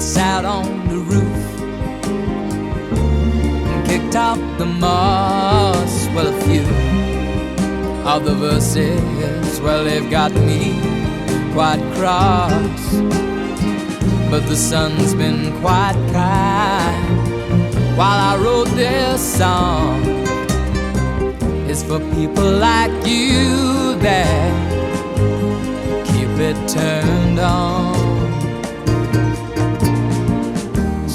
Sat on the roof and kicked out the moss. Well, a few of the verses, well, they've got me quite cross. But the sun's been quite kind while I wrote this song. It's for people like you that keep it turned on.